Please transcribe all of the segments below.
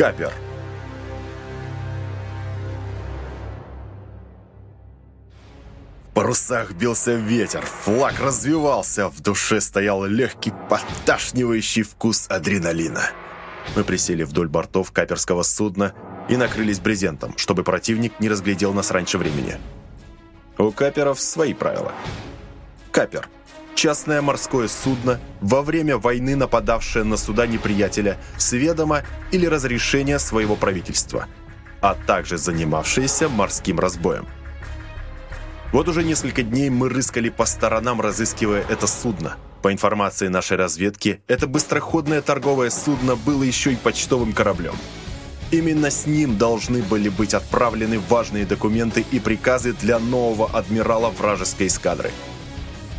Капер. В парусах бился ветер, флаг развивался, в душе стоял легкий поташнивающий вкус адреналина. Мы присели вдоль бортов каперского судна и накрылись брезентом, чтобы противник не разглядел нас раньше времени. У каперов свои правила. Капер – частное морское судно, во время войны нападавшее на суда неприятеля с ведома или разрешения своего правительства, а также занимавшееся морским разбоем. Вот уже несколько дней мы рыскали по сторонам, разыскивая это судно. По информации нашей разведки, это быстроходное торговое судно было еще и почтовым кораблем. Именно с ним должны были быть отправлены важные документы и приказы для нового адмирала вражеской эскадры.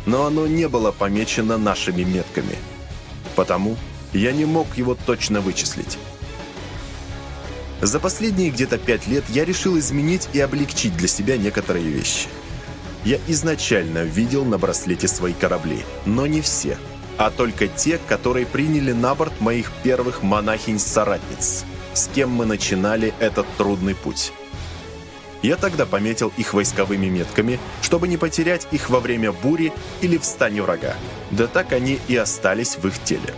Но оно не было помечено нашими метками. Потому я не мог его точно вычислить. За последние где-то пять лет я решил изменить и облегчить для себя некоторые вещи – я изначально видел на браслете свои корабли, но не все, а только те, которые приняли на борт моих первых монахинь-соратниц, с кем мы начинали этот трудный путь. Я тогда пометил их войсковыми метками, чтобы не потерять их во время бури или в стане врага. Да так они и остались в их теле.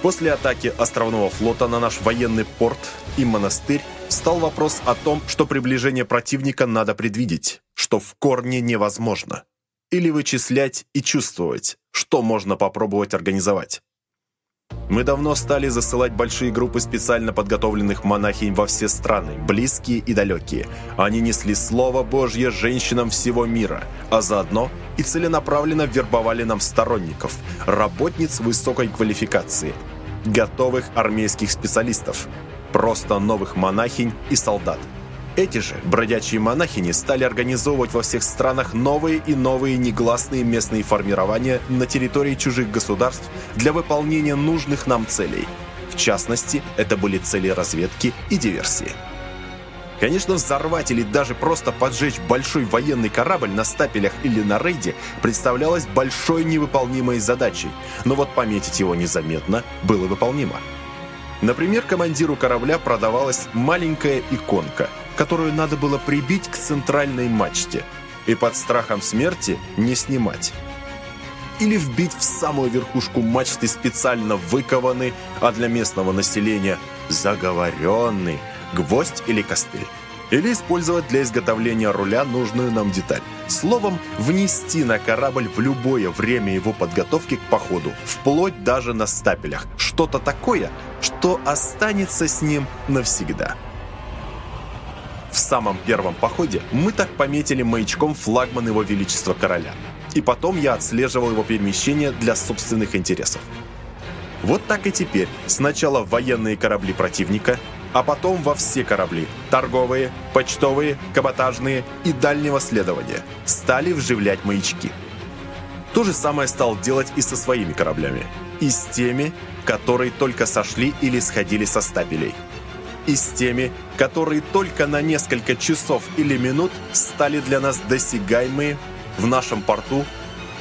После атаки островного флота на наш военный порт и монастырь стал вопрос о том, что приближение противника надо предвидеть, что в корне невозможно. Или вычислять и чувствовать, что можно попробовать организовать. Мы давно стали засылать большие группы специально подготовленных монахинь во все страны, близкие и далекие. Они несли Слово Божье женщинам всего мира, а заодно и целенаправленно вербовали нам сторонников, работниц высокой квалификации, готовых армейских специалистов, просто новых монахинь и солдат. Эти же бродячие монахини стали организовывать во всех странах новые и новые негласные местные формирования на территории чужих государств для выполнения нужных нам целей. В частности, это были цели разведки и диверсии. Конечно, взорвать или даже просто поджечь большой военный корабль на стапелях или на рейде представлялось большой невыполнимой задачей, но вот пометить его незаметно было выполнимо. Например, командиру корабля продавалась маленькая иконка, которую надо было прибить к центральной мачте и под страхом смерти не снимать. Или вбить в самую верхушку мачты специально выкованный, а для местного населения заговоренный гвоздь или костыль. Или использовать для изготовления руля нужную нам деталь. Словом, внести на корабль в любое время его подготовки к походу, вплоть даже на стапелях. Что-то такое, что останется с ним навсегда. В самом первом походе мы так пометили маячком флагман его величества короля. И потом я отслеживал его перемещение для собственных интересов. Вот так и теперь. Сначала военные корабли противника, а потом во все корабли – торговые, почтовые, каботажные и дальнего следования – стали вживлять маячки. То же самое стал делать и со своими кораблями. И с теми, которые только сошли или сходили со стапелей. И с теми, которые только на несколько часов или минут стали для нас досягаемые в нашем порту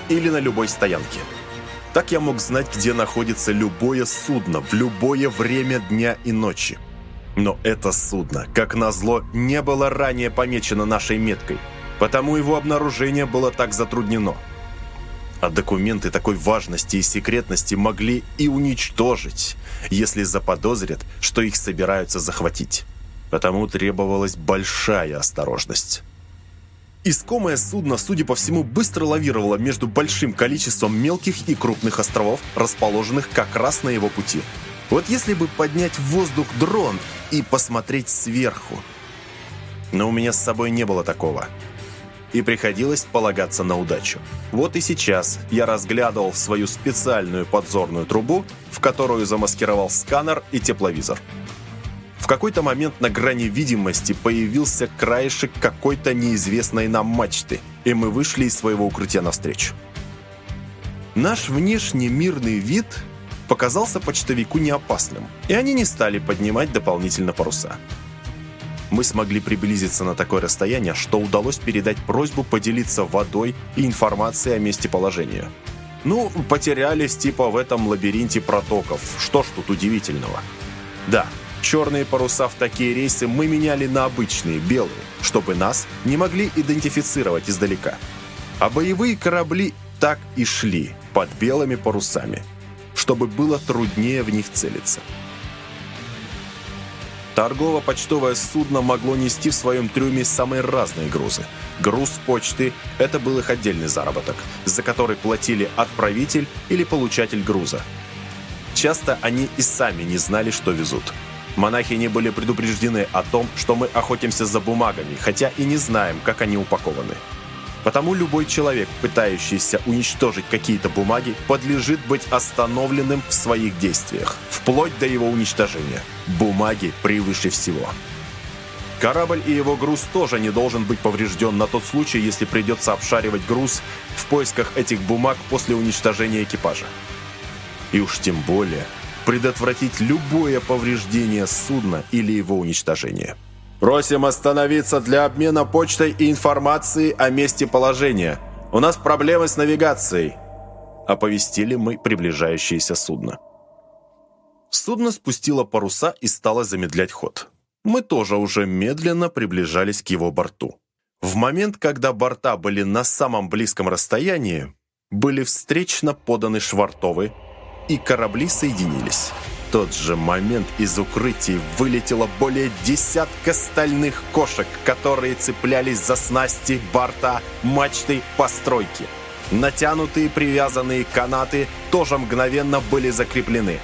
или на любой стоянке. Так я мог знать, где находится любое судно в любое время дня и ночи. Но это судно, как назло, не было ранее помечено нашей меткой, потому его обнаружение было так затруднено. А документы такой важности и секретности могли и уничтожить, если заподозрят, что их собираются захватить. Потому требовалась большая осторожность. Искомое судно, судя по всему, быстро лавировало между большим количеством мелких и крупных островов, расположенных как раз на его пути – вот если бы поднять в воздух дрон и посмотреть сверху. Но у меня с собой не было такого. И приходилось полагаться на удачу. Вот и сейчас я разглядывал свою специальную подзорную трубу, в которую замаскировал сканер и тепловизор. В какой-то момент на грани видимости появился краешек какой-то неизвестной нам мачты, и мы вышли из своего укрытия навстречу. Наш внешний мирный вид показался почтовику неопасным, и они не стали поднимать дополнительно паруса. Мы смогли приблизиться на такое расстояние, что удалось передать просьбу поделиться водой и информацией о месте положения. Ну, потерялись типа в этом лабиринте протоков, что ж тут удивительного. Да, Черные паруса в такие рейсы мы меняли на обычные, белые, чтобы нас не могли идентифицировать издалека. А боевые корабли так и шли под белыми парусами, чтобы было труднее в них целиться. Торгово-почтовое судно могло нести в своем трюме самые разные грузы. Груз почты – это был их отдельный заработок, за который платили отправитель или получатель груза. Часто они и сами не знали, что везут. Монахи не были предупреждены о том, что мы охотимся за бумагами, хотя и не знаем, как они упакованы. Потому любой человек, пытающийся уничтожить какие-то бумаги, подлежит быть остановленным в своих действиях, вплоть до его уничтожения. Бумаги превыше всего. Корабль и его груз тоже не должен быть поврежден на тот случай, если придется обшаривать груз в поисках этих бумаг после уничтожения экипажа. И уж тем более предотвратить любое повреждение судна или его уничтожение. Просим остановиться для обмена почтой и информацией о месте положения. У нас проблемы с навигацией. Оповестили мы приближающееся судно. Судно спустило паруса и стало замедлять ход. Мы тоже уже медленно приближались к его борту. В момент, когда борта были на самом близком расстоянии, были встречно поданы швартовы, и корабли соединились тот же момент из укрытий вылетело более десятка стальных кошек, которые цеплялись за снасти, борта, мачты, постройки. Натянутые привязанные канаты тоже мгновенно были закреплены,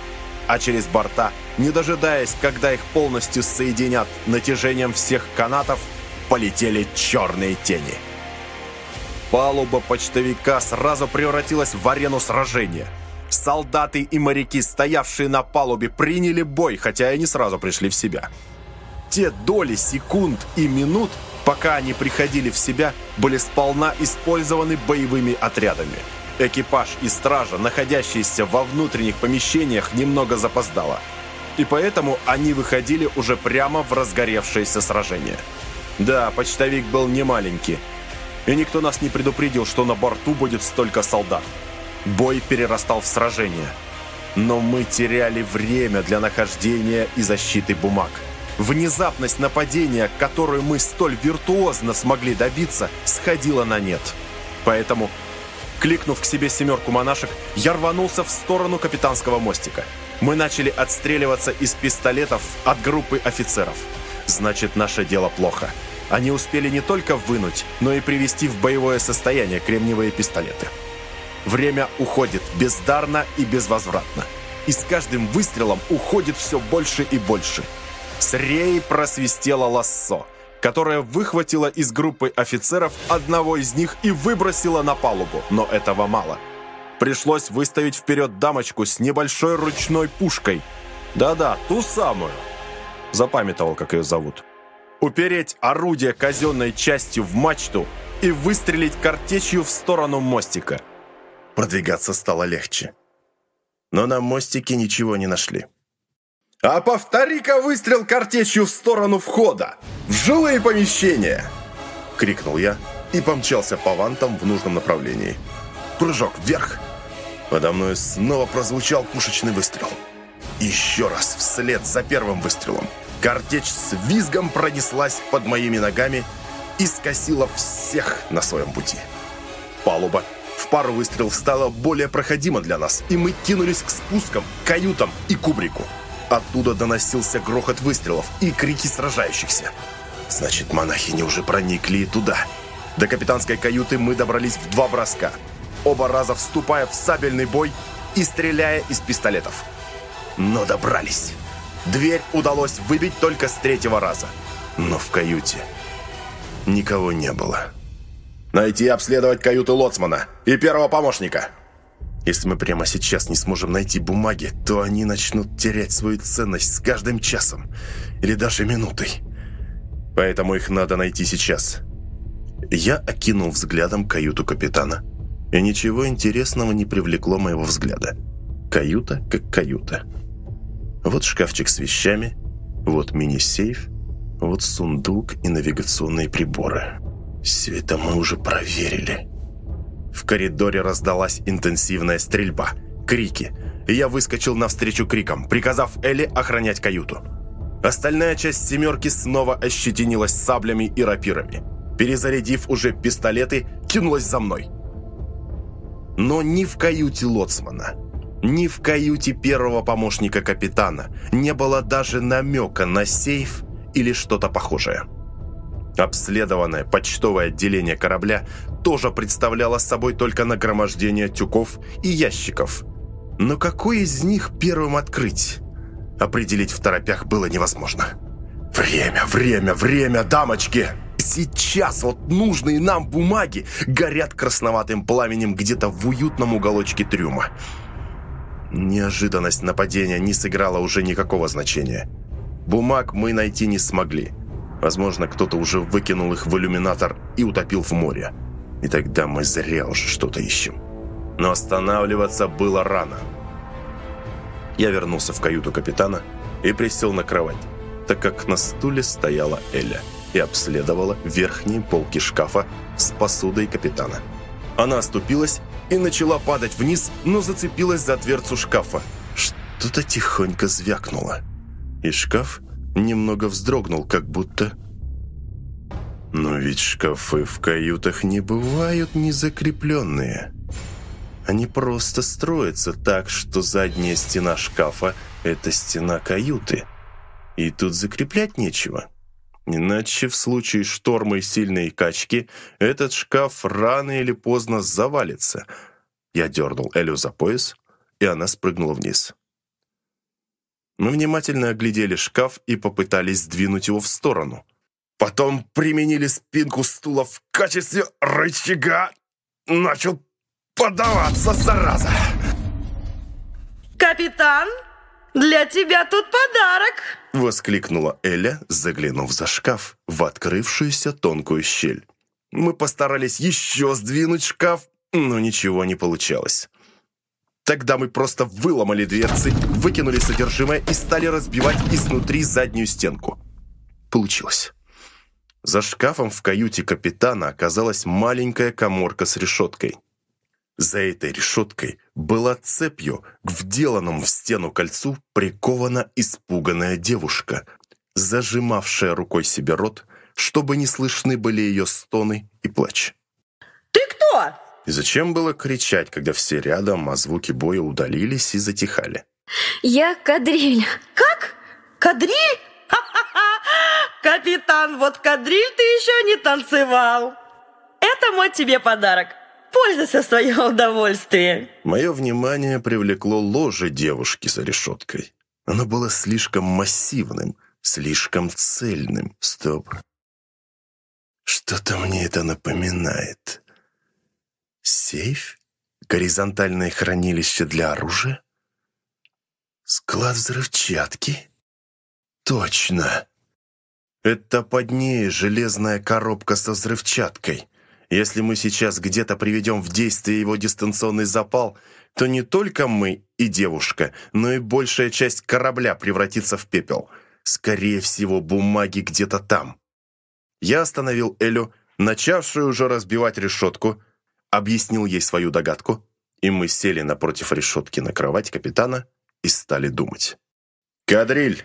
а через борта, не дожидаясь, когда их полностью соединят натяжением всех канатов, полетели черные тени. Палуба почтовика сразу превратилась в арену сражения – Солдаты и моряки, стоявшие на палубе, приняли бой, хотя и не сразу пришли в себя. Те доли секунд и минут, пока они приходили в себя, были сполна использованы боевыми отрядами. Экипаж и стража, находящиеся во внутренних помещениях, немного запоздало. И поэтому они выходили уже прямо в разгоревшееся сражение. Да, почтовик был не маленький. И никто нас не предупредил, что на борту будет столько солдат. Бой перерастал в сражение. Но мы теряли время для нахождения и защиты бумаг. Внезапность нападения, которую мы столь виртуозно смогли добиться, сходила на нет. Поэтому, кликнув к себе семерку монашек, я рванулся в сторону капитанского мостика. Мы начали отстреливаться из пистолетов от группы офицеров. Значит, наше дело плохо. Они успели не только вынуть, но и привести в боевое состояние кремниевые пистолеты. Время уходит бездарно и безвозвратно. И с каждым выстрелом уходит все больше и больше. С рей просвистело лассо, которое выхватило из группы офицеров одного из них и выбросило на палубу, но этого мало. Пришлось выставить вперед дамочку с небольшой ручной пушкой. Да-да, ту самую. Запамятовал, как ее зовут. Упереть орудие казенной частью в мачту и выстрелить картечью в сторону мостика – Продвигаться стало легче. Но на мостике ничего не нашли. «А повтори-ка выстрел картечью в сторону входа! В жилые помещения!» Крикнул я и помчался по вантам в нужном направлении. Прыжок вверх. Подо мной снова прозвучал пушечный выстрел. Еще раз вслед за первым выстрелом. Картечь с визгом пронеслась под моими ногами и скосила всех на своем пути. Палуба в пару выстрелов стало более проходимо для нас, и мы кинулись к спускам, каютам и кубрику. Оттуда доносился грохот выстрелов и крики сражающихся. Значит, монахини уже проникли и туда. До капитанской каюты мы добрались в два броска, оба раза вступая в сабельный бой и стреляя из пистолетов. Но добрались. Дверь удалось выбить только с третьего раза. Но в каюте никого не было. Найти и обследовать каюты лоцмана и первого помощника. Если мы прямо сейчас не сможем найти бумаги, то они начнут терять свою ценность с каждым часом или даже минутой. Поэтому их надо найти сейчас. Я окинул взглядом каюту капитана. И ничего интересного не привлекло моего взгляда. Каюта как каюта. Вот шкафчик с вещами, вот мини-сейф, вот сундук и навигационные приборы. Это мы уже проверили. В коридоре раздалась интенсивная стрельба, крики. Я выскочил навстречу крикам, приказав Элли охранять каюту. Остальная часть «семерки» снова ощетинилась саблями и рапирами. Перезарядив уже пистолеты, кинулась за мной. Но ни в каюте лоцмана, ни в каюте первого помощника капитана не было даже намека на сейф или что-то похожее. Обследованное почтовое отделение корабля тоже представляло собой только нагромождение тюков и ящиков. Но какой из них первым открыть? Определить в торопях было невозможно. «Время, время, время, дамочки!» Сейчас вот нужные нам бумаги горят красноватым пламенем где-то в уютном уголочке трюма. Неожиданность нападения не сыграла уже никакого значения. Бумаг мы найти не смогли. Возможно, кто-то уже выкинул их в иллюминатор и утопил в море. И тогда мы зря уже что-то ищем. Но останавливаться было рано. Я вернулся в каюту капитана и присел на кровать, так как на стуле стояла Эля и обследовала верхние полки шкафа с посудой капитана. Она оступилась и начала падать вниз, но зацепилась за дверцу шкафа. Что-то тихонько звякнуло, и шкаф немного вздрогнул, как будто... Но ведь шкафы в каютах не бывают незакрепленные. Они просто строятся так, что задняя стена шкафа – это стена каюты. И тут закреплять нечего. Иначе в случае шторма и сильной качки этот шкаф рано или поздно завалится. Я дернул Элю за пояс, и она спрыгнула вниз. Мы внимательно оглядели шкаф и попытались сдвинуть его в сторону. Потом применили спинку стула в качестве рычага. Начал подаваться, зараза! «Капитан, для тебя тут подарок!» Воскликнула Эля, заглянув за шкаф в открывшуюся тонкую щель. Мы постарались еще сдвинуть шкаф, но ничего не получалось. Тогда мы просто выломали дверцы, выкинули содержимое и стали разбивать изнутри заднюю стенку. Получилось. За шкафом в каюте капитана оказалась маленькая коморка с решеткой. За этой решеткой была цепью к вделанному в стену кольцу прикована испуганная девушка, зажимавшая рукой себе рот, чтобы не слышны были ее стоны и плач. «Ты кто?» И зачем было кричать, когда все рядом, а звуки боя удалились и затихали? «Я кадриль». «Как? Кадриль? Капитан, вот кадриль ты еще не танцевал. Это мой тебе подарок. Пользуйся в свое удовольствие. Мое внимание привлекло ложе девушки за решеткой. Оно было слишком массивным, слишком цельным. Стоп. Что-то мне это напоминает. Сейф? Горизонтальное хранилище для оружия? Склад взрывчатки? Точно! Это под ней железная коробка со взрывчаткой. Если мы сейчас где-то приведем в действие его дистанционный запал, то не только мы и девушка, но и большая часть корабля превратится в пепел. Скорее всего, бумаги где-то там. Я остановил Элю, начавшую уже разбивать решетку, объяснил ей свою догадку, и мы сели напротив решетки на кровать капитана и стали думать. «Кадриль,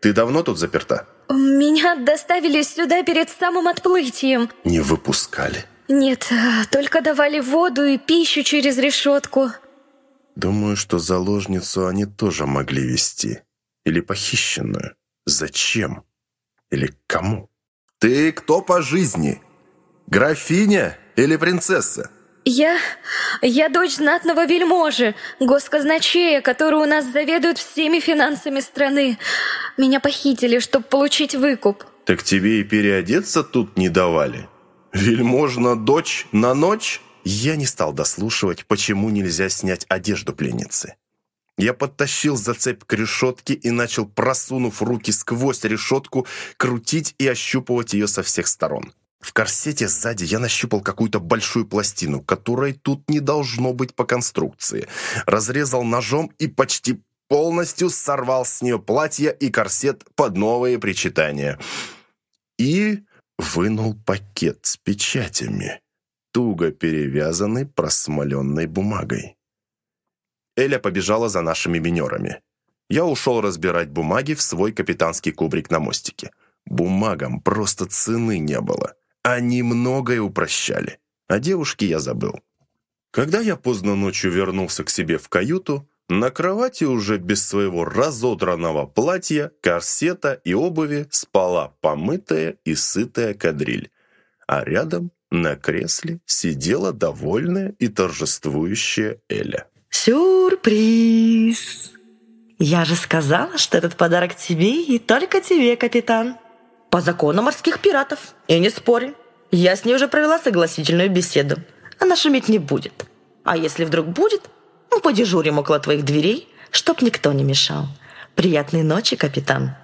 ты давно тут заперта?» Меня доставили сюда перед самым отплытием. Не выпускали? Нет, только давали воду и пищу через решетку. Думаю, что заложницу они тоже могли вести. Или похищенную. Зачем? Или кому? Ты кто по жизни? Графиня или принцесса? Я... я дочь знатного вельможи, госказначея, который у нас заведует всеми финансами страны. Меня похитили, чтобы получить выкуп. Так тебе и переодеться тут не давали? Вельможна дочь на ночь? Я не стал дослушивать, почему нельзя снять одежду пленницы. Я подтащил за цепь к решетке и начал, просунув руки сквозь решетку, крутить и ощупывать ее со всех сторон. В корсете сзади я нащупал какую-то большую пластину, которой тут не должно быть по конструкции. Разрезал ножом и почти полностью сорвал с нее платье и корсет под новые причитания. И вынул пакет с печатями, туго перевязанный просмоленной бумагой. Эля побежала за нашими минерами. Я ушел разбирать бумаги в свой капитанский кубрик на мостике. Бумагам просто цены не было. Они многое упрощали. О девушке я забыл. Когда я поздно ночью вернулся к себе в каюту, на кровати уже без своего разодранного платья, корсета и обуви спала помытая и сытая кадриль. А рядом на кресле сидела довольная и торжествующая Эля. Сюрприз! Я же сказала, что этот подарок тебе и только тебе, капитан. По закону морских пиратов. И не спори. Я с ней уже провела согласительную беседу. Она шуметь не будет. А если вдруг будет, мы подежурим около твоих дверей, чтоб никто не мешал. Приятной ночи, капитан.